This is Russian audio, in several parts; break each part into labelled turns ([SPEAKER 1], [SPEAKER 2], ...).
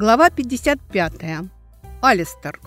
[SPEAKER 1] Глава 55. Алистер.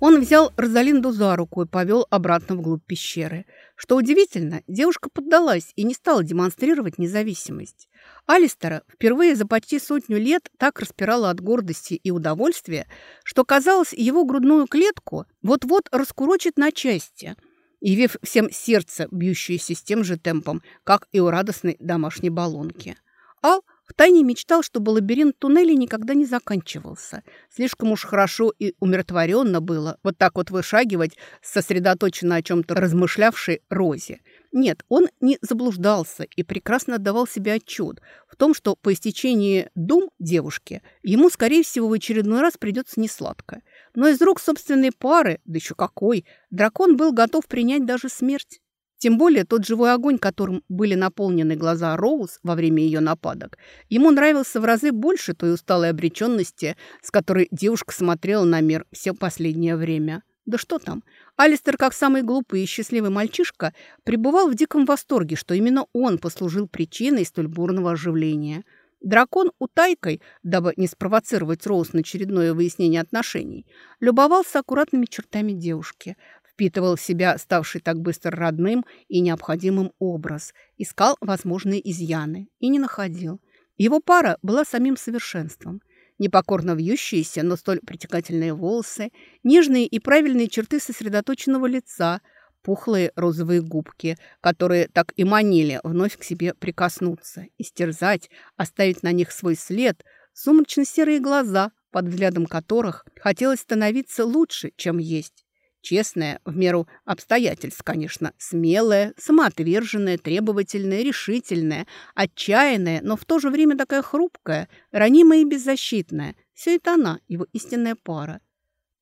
[SPEAKER 1] Он взял Розалинду за руку и повел обратно вглубь пещеры. Что удивительно, девушка поддалась и не стала демонстрировать независимость. Алистера впервые за почти сотню лет так распирала от гордости и удовольствия, что, казалось, его грудную клетку вот-вот раскурочит на части, явив всем сердце, бьющееся с тем же темпом, как и у радостной домашней баллонки. Ал втайне мечтал, чтобы лабиринт туннелей никогда не заканчивался. Слишком уж хорошо и умиротворенно было вот так вот вышагивать сосредоточенно о чем-то размышлявшей Розе. Нет, он не заблуждался и прекрасно отдавал себе отчет в том, что по истечении дум девушки ему, скорее всего, в очередной раз придется несладко. Но из рук собственной пары, да еще какой, дракон был готов принять даже смерть. Тем более тот живой огонь, которым были наполнены глаза Роуз во время ее нападок, ему нравился в разы больше той усталой обреченности, с которой девушка смотрела на мир все последнее время. Да что там, Алистер, как самый глупый и счастливый мальчишка, пребывал в диком восторге, что именно он послужил причиной столь бурного оживления. Дракон утайкой, дабы не спровоцировать Роуз на очередное выяснение отношений, любовался аккуратными чертами девушки, впитывал в себя ставший так быстро родным и необходимым образ, искал возможные изъяны и не находил. Его пара была самим совершенством. Непокорно вьющиеся, но столь притекательные волосы, нежные и правильные черты сосредоточенного лица, пухлые розовые губки, которые так и манили вновь к себе прикоснуться, истерзать, оставить на них свой след, сумрачно-серые глаза, под взглядом которых хотелось становиться лучше, чем есть. Честная, в меру обстоятельств, конечно, смелая, самоотверженная, требовательная, решительная, отчаянная, но в то же время такая хрупкая, ранимая и беззащитная. Все это она, его истинная пара.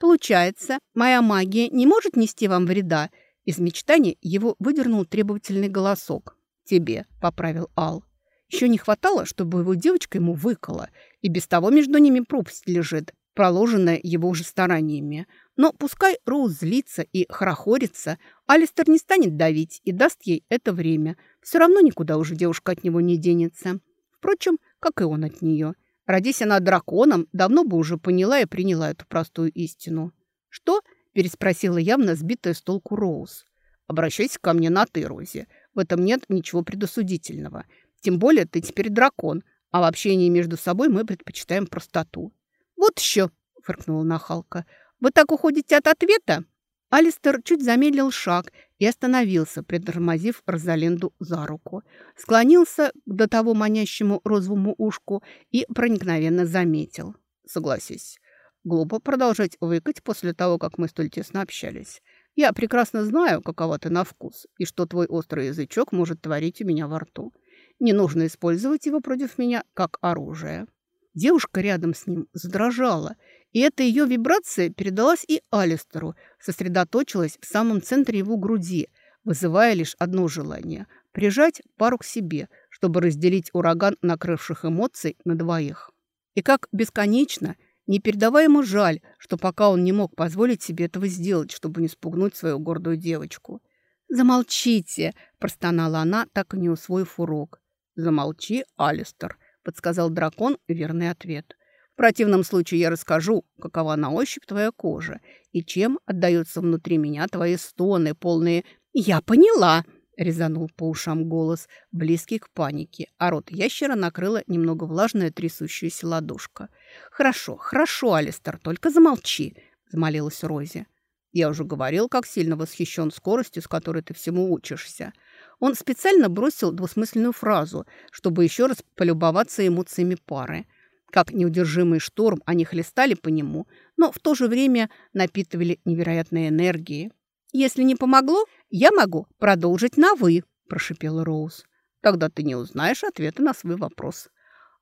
[SPEAKER 1] Получается, моя магия не может нести вам вреда. Из мечтаний его выдернул требовательный голосок. «Тебе», — поправил Ал. Еще не хватало, чтобы его девочка ему выкола, и без того между ними пропасть лежит, проложенная его уже стараниями. Но пускай Роуз злится и хорохорится, Алистер не станет давить и даст ей это время. Все равно никуда уже девушка от него не денется. Впрочем, как и он от нее. Родись она драконом, давно бы уже поняла и приняла эту простую истину. «Что?» – переспросила явно сбитая с толку Роуз. «Обращайся ко мне на «ты», Рози. В этом нет ничего предосудительного. Тем более ты теперь дракон, а в общении между собой мы предпочитаем простоту». «Вот еще!» – фыркнула нахалка – вы так уходите от ответа?» Алистер чуть замедлил шаг и остановился, притормозив Розаленду за руку. Склонился к до того манящему розовому ушку и проникновенно заметил. «Согласись, глупо продолжать выкать после того, как мы столь тесно общались. Я прекрасно знаю, какова ты на вкус, и что твой острый язычок может творить у меня во рту. Не нужно использовать его против меня как оружие». Девушка рядом с ним задрожала – и эта ее вибрация передалась и Алистеру, сосредоточилась в самом центре его груди, вызывая лишь одно желание – прижать пару к себе, чтобы разделить ураган накрывших эмоций на двоих. И как бесконечно, непередаваемо жаль, что пока он не мог позволить себе этого сделать, чтобы не спугнуть свою гордую девочку. «Замолчите!» – простонала она, так и не усвоив урок. «Замолчи, Алистер», – подсказал дракон верный ответ – в противном случае я расскажу, какова на ощупь твоя кожа и чем отдаются внутри меня твои стоны, полные «Я поняла!» — резанул по ушам голос, близкий к панике, а рот ящера накрыла немного влажная трясущаяся ладошка. «Хорошо, хорошо, Алистер, только замолчи!» — взмолилась Рози. «Я уже говорил, как сильно восхищен скоростью, с которой ты всему учишься». Он специально бросил двусмысленную фразу, чтобы еще раз полюбоваться эмоциями пары. Как неудержимый шторм они хлестали по нему, но в то же время напитывали невероятной энергией. «Если не помогло, я могу продолжить на «вы», – прошипела Роуз. «Тогда ты не узнаешь ответа на свой вопрос».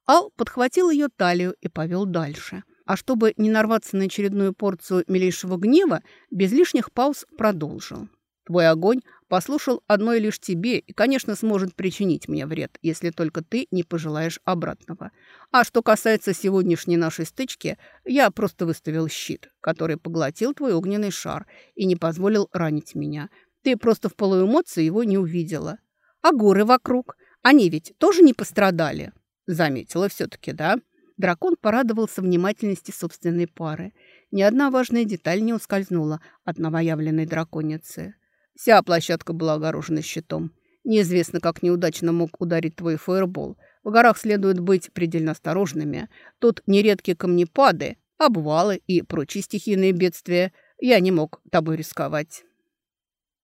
[SPEAKER 1] Ал подхватил ее талию и повел дальше. А чтобы не нарваться на очередную порцию милейшего гнева, без лишних пауз продолжил. Твой огонь послушал одной лишь тебе и, конечно, сможет причинить мне вред, если только ты не пожелаешь обратного. А что касается сегодняшней нашей стычки, я просто выставил щит, который поглотил твой огненный шар и не позволил ранить меня. Ты просто в полуэмоции его не увидела. А горы вокруг, они ведь тоже не пострадали?» Заметила все-таки, да? Дракон порадовался внимательности собственной пары. Ни одна важная деталь не ускользнула от новоявленной драконицы. Вся площадка была огорожена щитом. Неизвестно, как неудачно мог ударить твой фаербол. В горах следует быть предельно осторожными. Тут нередки камнепады, обвалы и прочие стихийные бедствия. Я не мог тобой рисковать.